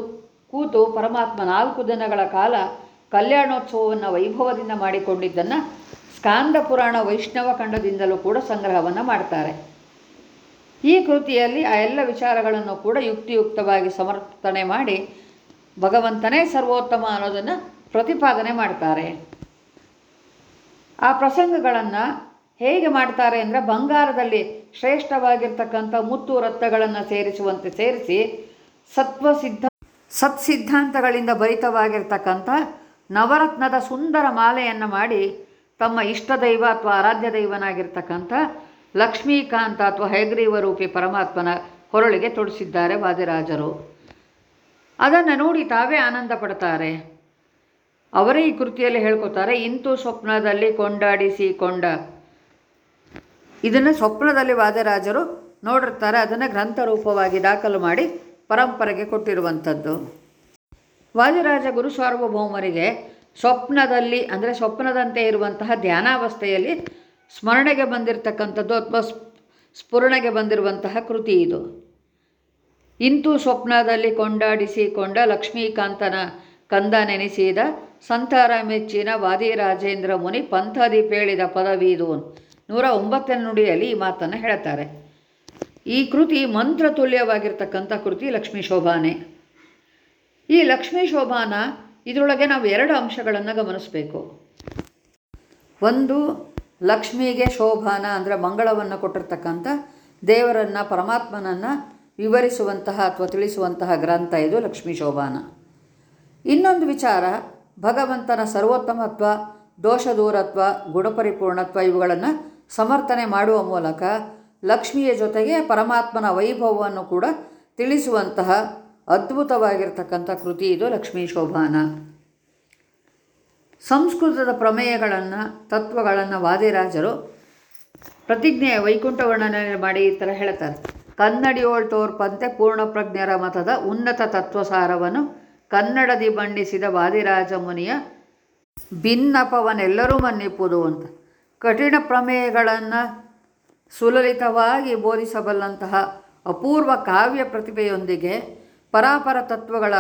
ಕೂತು ಪರಮಾತ್ಮ ನಾಲ್ಕು ದಿನಗಳ ಕಾಲ ಕಲ್ಯಾಣೋತ್ಸವವನ್ನು ವೈಭವದಿಂದ ಮಾಡಿಕೊಂಡಿದ್ದನ್ನು ಸ್ಕಾಂದ ಪುರಾಣ ವೈಷ್ಣವ ಖಂಡದಿಂದಲೂ ಕೂಡ ಸಂಗ್ರಹವನ್ನು ಮಾಡ್ತಾರೆ. ಈ ಕೃತಿಯಲ್ಲಿ ಆ ಎಲ್ಲ ವಿಚಾರಗಳನ್ನು ಕೂಡ ಯುಕ್ತಿಯುಕ್ತವಾಗಿ ಸಮರ್ಥನೆ ಮಾಡಿ ಭಗವಂತನೇ ಸರ್ವೋತ್ತಮ ಅನ್ನೋದನ್ನು ಪ್ರತಿಪಾದನೆ ಮಾಡ್ತಾರೆ. ಆ ಪ್ರಸಂಗಗಳನ್ನು ಹೇಗೆ ಮಾಡ್ತಾರೆ ಅಂದರೆ ಬಂಗಾರದಲ್ಲಿ ಶ್ರೇಷ್ಠವಾಗಿರ್ತಕ್ಕಂಥ ಮುತ್ತು ರತ್ನಗಳನ್ನು ಸೇರಿಸುವಂತೆ ಸೇರಿಸಿ ಸತ್ವಸಿದ್ಧ ಸತ್ಸಿದ್ಧಾಂತಗಳಿಂದ ಭರಿತವಾಗಿರ್ತಕ್ಕಂಥ ನವರತ್ನದ ಸುಂದರ ಮಾಲೆಯನ್ನು ಮಾಡಿ ತಮ್ಮ ಇಷ್ಟ ದೈವ ಅಥವಾ ಆರಾಧ್ಯ ದೈವನಾಗಿರ್ತಕ್ಕಂಥ ಲಕ್ಷ್ಮೀಕಾಂತ ಅಥವಾ ಹೈಗ್ರೀವರೂಪಿ ಪರಮಾತ್ಮನ ಹೊರಳಿಗೆ ತೊಡಿಸಿದ್ದಾರೆ ವಾದಿರಾಜರು. ಅದನ್ನು ನೋಡಿ ತಾವೇ ಆನಂದ ಪಡ್ತಾರೆ. ಅವರೇ ಈ ಕೃತಿಯಲ್ಲಿ ಹೇಳ್ಕೊತಾರೆ ಇಂತು ಸ್ವಪ್ನದಲ್ಲಿ ಕೊಂಡಾಡಿಸಿ ಕೊಂಡ. ಇದನ್ನು ಸ್ವಪ್ನದಲ್ಲಿ ವಾದರಾಜರು ನೋಡಿರ್ತಾರೆ, ಅದನ್ನು ಗ್ರಂಥ ರೂಪವಾಗಿ ದಾಖಲು ಮಾಡಿ ಪರಂಪರೆಗೆ ಕೊಟ್ಟಿರುವಂಥದ್ದು. ವಾದಿರಾಜ ಗುರು ಸಾರ್ವಭೌಮರಿಗೆ ಸ್ವಪ್ನದಲ್ಲಿ, ಅಂದರೆ ಸ್ವಪ್ನದಂತೆ ಇರುವಂತಹ ಧ್ಯಾನಾವಸ್ಥೆಯಲ್ಲಿ ಸ್ಮರಣೆಗೆ ಬಂದಿರತಕ್ಕಂಥದ್ದು ಅಥವಾ ಸ್ಫುರಣೆಗೆ ಬಂದಿರುವಂತಹ ಕೃತಿ ಇದು. ಇಂತೂ ಸ್ವಪ್ನದಲ್ಲಿ ಕೊಂಡಾಡಿಸಿಕೊಂಡ ಲಕ್ಷ್ಮೀಕಾಂತನ ಕಂದ ನೆನೆಸಿದ ಸಂತಾರ ಮೆಚ್ಚಿನ ವಾದಿರಾಜೇಂದ್ರ ಮುನಿ ಪಂಥದಿ ಪದವಿ ಇದು. ನೂರ ಒಂಬತ್ತನೇ ನುಡಿಯಲ್ಲಿ ಈ ಮಾತನ್ನು ಹೇಳ್ತಾರೆ. ಈ ಕೃತಿ ಮಂತ್ರ ತುಲ್ಯವಾಗಿರ್ತಕ್ಕಂಥ ಕೃತಿ ಲಕ್ಷ್ಮೀ ಶೋಭಾನೆ. ಈ ಲಕ್ಷ್ಮೀ ಶೋಭಾನ ಇದರೊಳಗೆ ನಾವು ಎರಡು ಅಂಶಗಳನ್ನು ಗಮನಿಸಬೇಕು. ಒಂದು, ಲಕ್ಷ್ಮಿಗೆ ಶೋಭಾನ ಅಂದರೆ ಮಂಗಳವನ್ನು ಕೊಟ್ಟಿರ್ತಕ್ಕಂಥ ದೇವರನ್ನು, ಪರಮಾತ್ಮನನ್ನು ವಿವರಿಸುವಂತಹ ಅಥವಾ ತಿಳಿಸುವಂತಹ ಗ್ರಂಥ ಇದು ಲಕ್ಷ್ಮೀ ಶೋಭಾನ. ಇನ್ನೊಂದು ವಿಚಾರ, ಭಗವಂತನ ಸರ್ವೋತ್ತಮತ್ವ, ದೋಷ ದೂರತ್ವ, ಗುಣಪರಿಪೂರ್ಣತ್ವ ಇವುಗಳನ್ನು ಸಮರ್ಥನೆ ಮಾಡುವ ಮೂಲಕ ಲಕ್ಷ್ಮಿಯ ಜೊತೆಗೆ ಪರಮಾತ್ಮನ ವೈಭವವನ್ನು ಕೂಡ ತಿಳಿಸುವಂತಹ ಅದ್ಭುತವಾಗಿರ್ತಕ್ಕಂಥ ಕೃತಿ ಇದು ಲಕ್ಷ್ಮೀ ಶೋಭಾನ. ಸಂಸ್ಕೃತದ ಪ್ರಮೇಯಗಳನ್ನು, ತತ್ವಗಳನ್ನು ವಾದಿರಾಜರು ಪ್ರತಿಜ್ಞೆಯ ವೈಕುಂಠ ವರ್ಣನೆ ಮಾಡಿ ಈ ಥರ ಹೇಳ್ತಾರೆ. ಕನ್ನಡಿಯೋಳ್ ತೋರ್ಪಂತೆ ಪೂರ್ಣಪ್ರಜ್ಞರ ಮತದ ಉನ್ನತ ತತ್ವಸಾರವನ್ನು ಕನ್ನಡದಿ ಬಣ್ಣಿಸಿದ ವಾದಿರಾಜ ಮುನಿಯ ಭಿನ್ನಪವನ್ನೆಲ್ಲರೂ ಮನ್ನಿಪ್ಪುದು ಅಂತ. ಕಠಿಣ ಪ್ರಮೇಯಗಳನ್ನು ಸುಲಲಿತವಾಗಿ ಬೋಧಿಸಬಲ್ಲಂತಹ ಅಪೂರ್ವ ಕಾವ್ಯ ಪ್ರತಿಭೆಯೊಂದಿಗೆ ಪರಾಪರ ತತ್ವಗಳ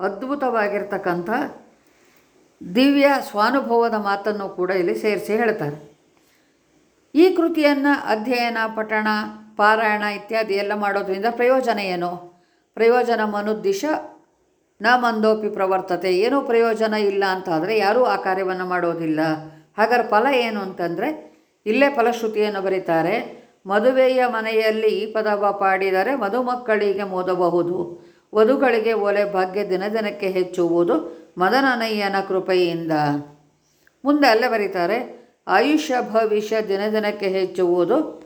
ಅದ್ಭುತವಾಗಿರ್ತಕ್ಕಂಥ ದಿವ್ಯ ಸ್ವಾನುಭವದ ಮಾತನ್ನು ಕೂಡ ಇಲ್ಲಿ ಸೇರಿಸಿ ಹೇಳ್ತಾರೆ. ಈ ಕೃತಿಯನ್ನು ಅಧ್ಯಯನ, ಪಠಣ, ಪಾರಾಯಣ ಇತ್ಯಾದಿ ಎಲ್ಲ ಮಾಡೋದ್ರಿಂದ ಪ್ರಯೋಜನ ಏನು? ಪ್ರಯೋಜನ ಮನುದ್ದಿಶ ನ ಮಂದೋಪಿ ಪ್ರವರ್ತತೆ. ಏನೂ ಪ್ರಯೋಜನ ಇಲ್ಲ ಅಂತಾದರೆ ಯಾರೂ ಆ ಕಾರ್ಯವನ್ನು ಮಾಡೋದಿಲ್ಲ. ಹಾಗಾದ್ರೆ ಫಲ ಏನು ಅಂತಂದರೆ ಇಲ್ಲೇ ಫಲಶ್ರುತಿಯನ್ನು ಬರೀತಾರೆ. ಮದುವೆಯ ಮನೆಯಲ್ಲಿ ಈ ಪದವ ಪಾಡಿದರೆ ಮದುಮಕ್ಕಳಿಗೆ ಮೋದಬಹುದು. ವಧುಗಳಿಗೆ ಒಲೆ ಭಾಗ್ಯ ದಿನ ದಿನಕ್ಕೆ ಹೆಚ್ಚುವುದು ಮದನನಯ್ಯನ ಕೃಪೆಯಿಂದ. ಮುಂದೆ ಅಲ್ಲೇ ಬರೀತಾರೆ. ಆಯುಷ್ಯ ಭವಿಷ್ಯ ದಿನ ದಿನಕ್ಕೆ ಹೆಚ್ಚುವುದು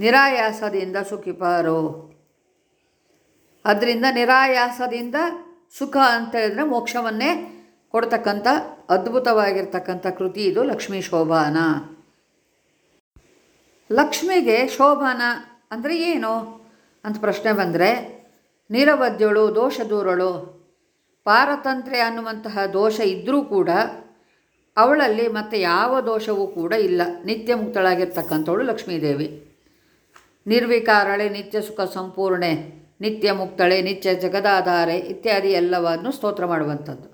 ನಿರಾಯಾಸದಿಂದ ಸುಖಿಪಾರು. ಅದರಿಂದ ನಿರಾಯಾಸದಿಂದ ಸುಖ ಅಂತ ಹೇಳಿದ್ರೆ ಮೋಕ್ಷವನ್ನೇ ಕೊಡ್ತಕ್ಕಂಥ ಅದ್ಭುತವಾಗಿರ್ತಕ್ಕಂಥ ಕೃತಿ ಇದು ಲಕ್ಷ್ಮೀ ಶೋಭಾನ. ಲಕ್ಷ್ಮಿಗೆ ಶೋಭನ ಅಂದರೆ ಏನು ಅಂತ ಪ್ರಶ್ನೆ ಬಂದರೆ, ನಿರವದ್ಯಳು ದೋಷ ದೂರಳು ಪಾರತಂತ್ರ್ಯ ಅನ್ನುವಂತಹ ದೋಷ ಇದ್ದರೂ ಕೂಡ ಅವಳಲ್ಲಿ ಮತ್ತೆ ಯಾವ ದೋಷವೂ ಕೂಡ ಇಲ್ಲ. ನಿತ್ಯ ಮುಕ್ತಳಾಗಿರ್ತಕ್ಕಂಥವಳು ಲಕ್ಷ್ಮೀದೇವಿ. ನಿರ್ವಿಕಾರಳೆ, ನಿತ್ಯ ಸುಖ ಸಂಪೂರ್ಣೆ, ನಿತ್ಯ ಮುಕ್ತಳೆ, ನಿತ್ಯ ಜಗದಾಧಾರೆ ಇತ್ಯಾದಿ ಎಲ್ಲವನ್ನು ಸ್ತೋತ್ರ ಮಾಡುವಂಥದ್ದು.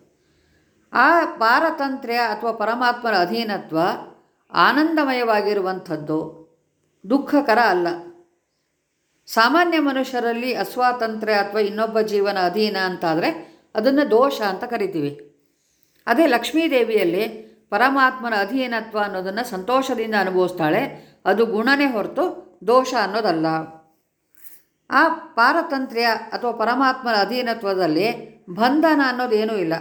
ಆ ಪಾರತಂತ್ರ್ಯ ಅಥವಾ ಪರಮಾತ್ಮರ ಅಧೀನತ್ವ ಆನಂದಮಯವಾಗಿರುವಂಥದ್ದು. ದುಃಖಕರ ಅಲ್ಲ. ಸಾಮಾನ್ಯ ಮನುಷ್ಯರಲ್ಲಿ ಅಸ್ವಾತಂತ್ರ್ಯ ಅಥವಾ ಇನ್ನೊಬ್ಬ ಜೀವನ ಅಧೀನ ಅಂತಾದರೆ ಅದನ್ನು ದೋಷ ಅಂತ ಕರಿತೀವಿ. ಅದೇ ಲಕ್ಷ್ಮೀದೇವಿಯಲ್ಲಿ ಪರಮಾತ್ಮನ ಅಧೀನತ್ವ ಅನ್ನೋದನ್ನು ಸಂತೋಷದಿಂದ ಅನುಭವಿಸ್ತಾಳೆ, ಅದು ಗುಣನೇ ಹೊರತು ದೋಷ ಅನ್ನೋದಲ್ಲ. ಆ ಪಾರತಂತ್ರ್ಯ ಅಥವಾ ಪರಮಾತ್ಮನ ಅಧೀನತ್ವದಲ್ಲಿ ಬಂಧನ ಅನ್ನೋದೇನೂ ಇಲ್ಲ.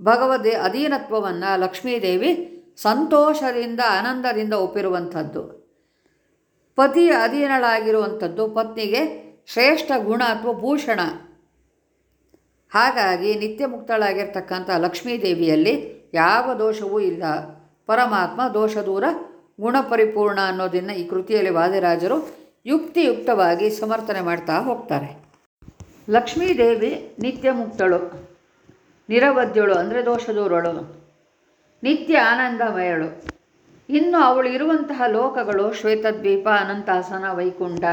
ಭಗವದ್ ಅಧೀನತ್ವವನ್ನು ಲಕ್ಷ್ಮೀದೇವಿ ಸಂತೋಷದಿಂದ, ಆನಂದದಿಂದ ಒಪ್ಪಿರುವಂಥದ್ದು. ಪತಿಯ ಅಧೀನಳಾಗಿರುವಂಥದ್ದು ಪತ್ನಿಗೆ ಶ್ರೇಷ್ಠ ಗುಣ ಅಥವಾ ಭೂಷಣ. ಹಾಗಾಗಿ ನಿತ್ಯ ಮುಕ್ತಳಾಗಿರ್ತಕ್ಕಂಥ ಲಕ್ಷ್ಮೀದೇವಿಯಲ್ಲಿ ಯಾವ ದೋಷವೂ ಇಲ್ಲ. ಪರಮಾತ್ಮ ದೋಷ ದೂರ ಗುಣಪರಿಪೂರ್ಣ ಅನ್ನೋದನ್ನು ಈ ಕೃತಿಯಲ್ಲಿ ವಾದಿರಾಜರು ಯುಕ್ತಿಯುಕ್ತವಾಗಿ ಸಮರ್ಥನೆ ಮಾಡ್ತಾ ಹೋಗ್ತಾರೆ. ಲಕ್ಷ್ಮೀದೇವಿ ನಿತ್ಯ ಮುಕ್ತಳು ನಿರವದ್ಯಳು ಅಂದರೆ ದೋಷದೂರಳು, ನಿತ್ಯ ಆನಂದಮಯಳು. ಇನ್ನು ಅವಳು ಇರುವಂತಹ ಲೋಕಗಳು ಶ್ವೇತದ್ವೀಪ, ಅನಂತಾಸನ, ವೈಕುಂಠ.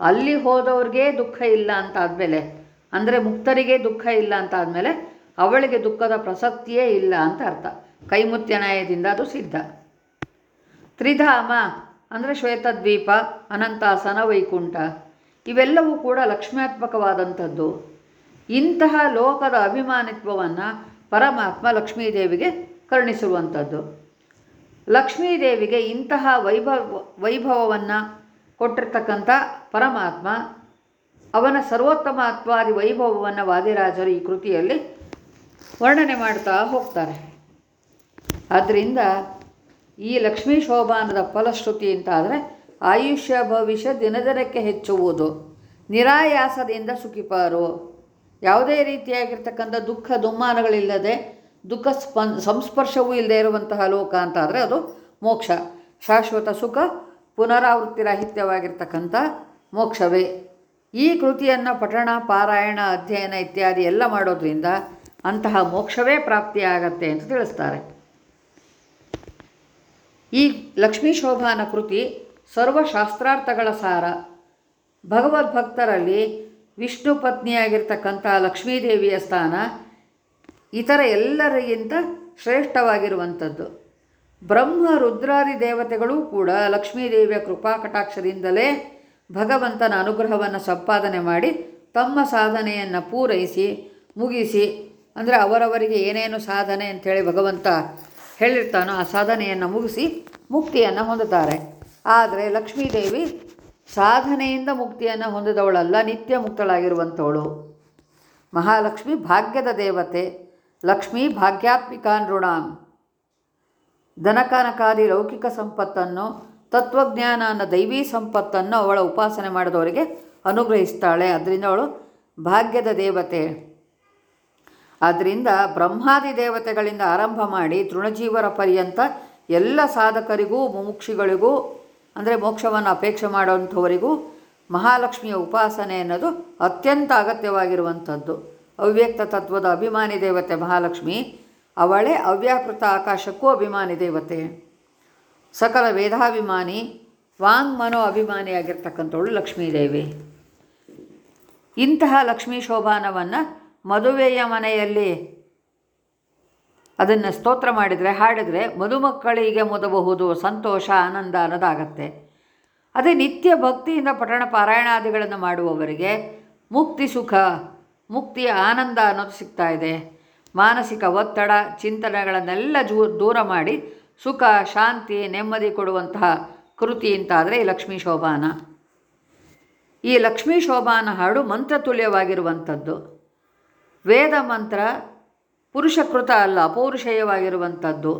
ಅಲ್ಲಿ ಹೋದವ್ರಿಗೆ ದುಃಖ ಇಲ್ಲ ಅಂತ ಆದಮೇಲೆ ಅಂದರೆ ಮುಕ್ತರಿಗೆ ದುಃಖ ಇಲ್ಲ ಅಂತ ಆದಮೇಲೆ ಅವಳಿಗೆ ದುಃಖದ ಪ್ರಸಕ್ತಿಯೇ ಇಲ್ಲ ಅಂತ ಅರ್ಥ. ಕೈಮುತ್ಯನಾಯದಿಂದ ಅದು ಸಿದ್ಧ. ತ್ರಿಧಾಮ, ಅಂದರೆ ಶ್ವೇತದ್ವೀಪ, ಅನಂತಾಸನ, ವೈಕುಂಠ. ಇವೆಲ್ಲವೂ ಕೂಡ ಲಕ್ಷ್ಮ್ಯಾತ್ಮಕವಾದಂಥದ್ದು. ಇಂತಹ ಲೋಕದ ಅಭಿಮಾನಿತ್ವವನ್ನು ಪರಮಾತ್ಮ ಲಕ್ಷ್ಮೀದೇವಿಗೆ ಕರುಣಿಸಿರುವಂಥದ್ದು. ಲಕ್ಷ್ಮೀದೇವಿಗೆ ಇಂತಹ ವೈಭವ, ವೈಭವವನ್ನು ಕೊಟ್ಟಿರ್ತಕ್ಕಂಥ ಪರಮಾತ್ಮ, ಅವನ ಸರ್ವೋತ್ತಮಾತ್ವಾದಿ ವೈಭವವನ್ನು ವಾದಿರಾಜರು ಈ ಕೃತಿಯಲ್ಲಿ ವರ್ಣನೆ ಮಾಡ್ತಾ ಹೋಗ್ತಾರೆ. ಆದ್ದರಿಂದ ಈ ಲಕ್ಷ್ಮೀ ಶೋಭಾನದ ಫಲಶ್ರುತಿ ಅಂತಾದರೆ ಆಯುಷ್ಯ ಭವಿಷ್ಯ ದಿನದಿನಕ್ಕೆ ಹೆಚ್ಚುವುದು, ನಿರಾಯಾಸದಿಂದ ಸುಖಿಪಾರು. ಯಾವುದೇ ರೀತಿಯಾಗಿರ್ತಕ್ಕಂಥ ದುಃಖ ದುಮ್ಮಾನಗಳಿಲ್ಲದೆ ದುಃಖ ಸಂಸ್ಪರ್ಶವೂ ಇಲ್ಲದೆ ಇರುವಂತಹ ಲೋಕ ಅಂತ ಆದರೆ ಅದು ಮೋಕ್ಷ. ಶಾಶ್ವತ ಸುಖ, ಪುನರಾವೃತ್ತಿ ರಾಹಿತ್ಯವಾಗಿರ್ತಕ್ಕಂಥ ಮೋಕ್ಷವೇ. ಈ ಕೃತಿಯನ್ನು ಪಠಣ, ಪಾರಾಯಣ, ಅಧ್ಯಯನ ಇತ್ಯಾದಿ ಎಲ್ಲ ಮಾಡೋದ್ರಿಂದ ಅಂತಹ ಮೋಕ್ಷವೇ ಪ್ರಾಪ್ತಿಯಾಗತ್ತೆ ಅಂತ ತಿಳಿಸ್ತಾರೆ. ಈ ಲಕ್ಷ್ಮೀ ಶೋಭಾನ ಕೃತಿ ಸರ್ವಶಾಸ್ತ್ರಾರ್ಥಗಳ ಸಾರ. ಭಗವದ್ಭಕ್ತರಲ್ಲಿ ವಿಷ್ಣು ಪತ್ನಿಯಾಗಿರ್ತಕ್ಕಂಥ ಲಕ್ಷ್ಮೀದೇವಿಯ ಸ್ಥಾನ ಇತರ ಎಲ್ಲರಿಗಿಂತ ಶ್ರೇಷ್ಠವಾಗಿರುವಂಥದ್ದು. ಬ್ರಹ್ಮ, ರುದ್ರಾದಿ ದೇವತೆಗಳು ಕೂಡ ಲಕ್ಷ್ಮೀದೇವಿಯ ಕೃಪಾ ಕಟಾಕ್ಷದಿಂದಲೇ ಭಗವಂತನ ಅನುಗ್ರಹವನ್ನು ಸಂಪಾದನೆ ಮಾಡಿ ತಮ್ಮ ಸಾಧನೆಯನ್ನು ಪೂರೈಸಿ, ಮುಗಿಸಿ, ಅಂದರೆ ಅವರವರಿಗೆ ಏನೇನು ಸಾಧನೆ ಅಂಥೇಳಿ ಭಗವಂತ ಹೇಳಿರ್ತಾನೋ ಆ ಸಾಧನೆಯನ್ನು ಮುಗಿಸಿ ಮುಕ್ತಿಯನ್ನು ಹೊಂದುತ್ತಾರೆ. ಆದರೆ ಲಕ್ಷ್ಮೀದೇವಿ ಸಾಧನೆಯಿಂದ ಮುಕ್ತಿಯನ್ನು ಹೊಂದಿದವಳಲ್ಲ, ನಿತ್ಯ ಮುಕ್ತಳಾಗಿರುವಂಥವಳು. ಮಹಾಲಕ್ಷ್ಮಿ ಭಾಗ್ಯದ ದೇವತೆ. ಲಕ್ಷ್ಮೀ ಭಾಗ್ಯಾತ್ಮಿಕಾ ನೃಣಾಂ ಧನಕನಕಾದಿ ಲೌಕಿಕ ಸಂಪತ್ತನ್ನು ತತ್ವಜ್ಞಾನ ಅನ್ನೋ ದೈವೀ ಸಂಪತ್ತನ್ನು ಅವಳ ಉಪಾಸನೆ ಮಾಡಿದವರಿಗೆ ಅನುಗ್ರಹಿಸ್ತಾಳೆ. ಅದರಿಂದ ಅವಳು ಭಾಗ್ಯದ ದೇವತೆ. ಆದ್ದರಿಂದ ಬ್ರಹ್ಮಾದಿ ದೇವತೆಗಳಿಂದ ಆರಂಭ ಮಾಡಿ ತೃಣಜೀವರ ಪರ್ಯಂತ ಎಲ್ಲ ಸಾಧಕರಿಗೂ, ಮುಮುಕ್ಷಿಗಳಿಗೂ, ಅಂದರೆ ಮೋಕ್ಷವನ್ನು ಅಪೇಕ್ಷೆ ಮಾಡುವಂಥವರಿಗೂ ಮಹಾಲಕ್ಷ್ಮಿಯ ಉಪಾಸನೆ ಅನ್ನೋದು ಅತ್ಯಂತ ಅಗತ್ಯವಾಗಿರುವಂಥದ್ದು. ಅವ್ಯಕ್ತ ತತ್ವದ ಅಭಿಮಾನಿ ದೇವತೆ ಮಹಾಲಕ್ಷ್ಮಿ. ಅವಳೇ ಅವ್ಯಾಕೃತ ಆಕಾಶಕ್ಕೂ ಅಭಿಮಾನಿ ದೇವತೆ. ಸಕಲ ವೇದಾಭಿಮಾನಿ, ವಾಂಗ್ ಮನೋ ಅಭಿಮಾನಿಯಾಗಿರ್ತಕ್ಕಂಥವಳು ಲಕ್ಷ್ಮೀದೇವಿ. ಇಂತಹ ಲಕ್ಷ್ಮೀ ಶೋಭಾನವನ್ನು ಮದುವೆಯ ಮನೆಯಲ್ಲಿ ಅದನ್ನು ಸ್ತೋತ್ರ ಮಾಡಿದರೆ, ಹಾಡಿದರೆ ಮದುಮಕ್ಕಳಿಗೆ ಮುದಬಹುದು ಸಂತೋಷ, ಆನಂದ ಅನ್ನೋದಾಗತ್ತೆ. ಅದೇ ನಿತ್ಯ ಭಕ್ತಿಯಿಂದ ಪಠಣ ಪಾರಾಯಣಾದಿಗಳನ್ನು ಮಾಡುವವರಿಗೆ ಮುಕ್ತಿ ಸುಖ ಮುಕ್ತಿಯ ಆನಂದ ಅನ್ನೋದು ಸಿಗ್ತಾ ಇದೆ. ಮಾನಸಿಕ ಒತ್ತಡ, ಚಿಂತನೆಗಳನ್ನೆಲ್ಲ ದೂರ ಮಾಡಿ ಸುಖ, ಶಾಂತಿ, ನೆಮ್ಮದಿ ಕೊಡುವಂತಹ ಕೃತಿ ಅಂತಾದರೆ ಈ ಲಕ್ಷ್ಮೀ ಶೋಭಾನ. ಈ ಲಕ್ಷ್ಮೀ ಶೋಭಾನ ಹಾಡು ಮಂತ್ರತುಲ್ಯವಾಗಿರುವಂಥದ್ದು. ವೇದ ಮಂತ್ರ ಪುರುಷಕೃತ ಅಲ್ಲ, ಅಪೌರುಷೇಯವಾಗಿರುವಂಥದ್ದು.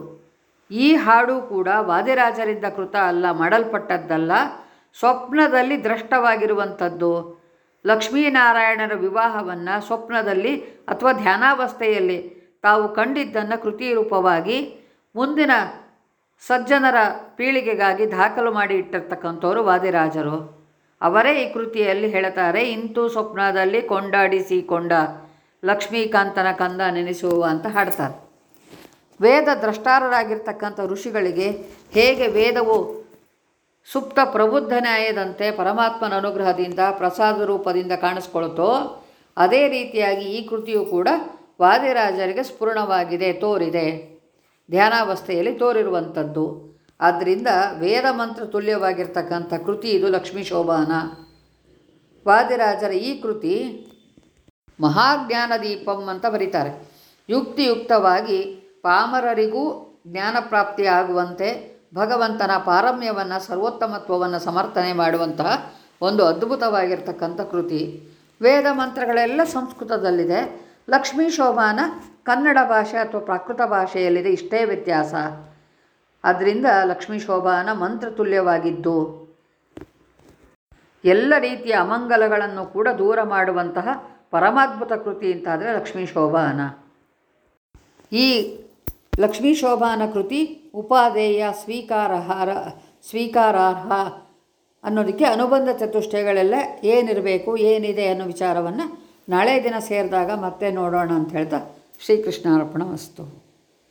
ಈ ಹಾಡು ಕೂಡ ವಾದಿರಾಜರಿಂದ ಕೃತ ಅಲ್ಲ, ಮಾಡಲ್ಪಟ್ಟದ್ದಲ್ಲ, ಸ್ವಪ್ನದಲ್ಲಿ ದೃಷ್ಟವಾಗಿರುವಂಥದ್ದು ಲಕ್ಷ್ಮೀನಾರಾಯಣರ ವಿವಾಹವನ್ನು ಸ್ವಪ್ನದಲ್ಲಿ ಅಥವಾ ಧ್ಯಾನಾವಸ್ಥೆಯಲ್ಲಿ ತಾವು ಕಂಡಿದ್ದನ್ನು ಕೃತಿ ರೂಪವಾಗಿ ಮುಂದಿನ ಸಜ್ಜನರ ಪೀಳಿಗೆಗಾಗಿ ದಾಖಲು ಮಾಡಿ ಇಟ್ಟಿರ್ತಕ್ಕಂಥವರು ವಾದಿರಾಜರು. ಅವರೇ ಈ ಕೃತಿಯಲ್ಲಿ ಹೇಳ್ತಾರೆ, ಇಂತು ಸ್ವಪ್ನದಲ್ಲಿ ಕೊಂಡಾಡಿಸಿಕೊಂಡ ಲಕ್ಷ್ಮೀಕಾಂತನ ಕಂದ ನೆನೆಸುವ ಅಂತ ಹಾಡ್ತಾರೆ. ವೇದ ದ್ರಷ್ಟಾರರಾಗಿರ್ತಕ್ಕಂಥ ಋಷಿಗಳಿಗೆ ಹೇಗೆ ವೇದವು ಸುಪ್ತ ಪ್ರಬುದ್ಧ ನ್ಯಾಯದಂತೆ ಪರಮಾತ್ಮನ ಅನುಗ್ರಹದಿಂದ ಪ್ರಸಾದ ರೂಪದಿಂದ ಕಾಣಿಸ್ಕೊಳ್ತೋ, ಅದೇ ರೀತಿಯಾಗಿ ಈ ಕೃತಿಯು ಕೂಡ ವಾದಿರಾಜರಿಗೆ ಸ್ಫುರಣವಾಗಿದೆ, ತೋರಿದೆ. ಧ್ಯಾನಾವಸ್ಥೆಯಲ್ಲಿ ತೋರಿರುವಂಥದ್ದು. ಆದ್ದರಿಂದ ವೇದ ಮಂತ್ರ ತುಲ್ಯವಾಗಿರ್ತಕ್ಕಂಥ ಕೃತಿ ಇದು ಲಕ್ಷ್ಮೀ ಶೋಭಾನ. ವಾದಿರಾಜರ ಈ ಕೃತಿ ಮಹಾಜ್ಞಾನದೀಪಂ ಅಂತ ಬರೀತಾರೆ. ಯುಕ್ತಿಯುಕ್ತವಾಗಿ ಪಾಮರರಿಗೂ ಜ್ಞಾನ ಪ್ರಾಪ್ತಿ ಆಗುವಂತೆ ಭಗವಂತನ ಪಾರಮ್ಯವನ್ನು, ಸರ್ವೋತ್ತಮತ್ವವನ್ನು ಸಮರ್ಥನೆ ಮಾಡುವಂತಹ ಒಂದು ಅದ್ಭುತವಾಗಿರ್ತಕ್ಕಂಥ ಕೃತಿ. ವೇದ ಮಂತ್ರಗಳೆಲ್ಲ ಸಂಸ್ಕೃತದಲ್ಲಿದೆ. ಲಕ್ಷ್ಮೀ ಶೋಭಾನ ಕನ್ನಡ ಭಾಷೆ ಅಥವಾ ಪ್ರಾಕೃತ ಭಾಷೆಯಲ್ಲಿದೆ, ಇಷ್ಟೇ ವ್ಯತ್ಯಾಸ. ಆದ್ದರಿಂದ ಲಕ್ಷ್ಮೀ ಶೋಭಾನ ಮಂತ್ರತುಲ್ಯವಾಗಿದ್ದು, ಎಲ್ಲ ರೀತಿಯ ಅಮಂಗಲಗಳನ್ನು ಕೂಡ ದೂರ ಮಾಡುವಂತಹ ಪರಮಾದ್ಭುತ ಕೃತಿ ಅಂತಾದರೆ ಲಕ್ಷ್ಮೀ ಶೋಭಾನ. ಈ ಲಕ್ಷ್ಮೀ ಶೋಭಾನ ಕೃತಿ ಉಪಾದೇಯ ಸ್ವೀಕಾರಹಾರ ಸ್ವೀಕಾರಾರ್ಹ ಅನ್ನೋದಕ್ಕೆ ಅನುಬಂಧ ಚತುಷ್ಟಯಗಳೆಲ್ಲ ಏನಿರಬೇಕು, ಏನಿದೆ ಅನ್ನೋ ವಿಚಾರವನ್ನು ನಾಳೆ ದಿನ ಸೇರಿದಾಗ ಮತ್ತೆ ನೋಡೋಣ ಅಂತ ಹೇಳ್ತಾ ಶ್ರೀಕೃಷ್ಣಾರ್ಪಣ ವಸ್ತು.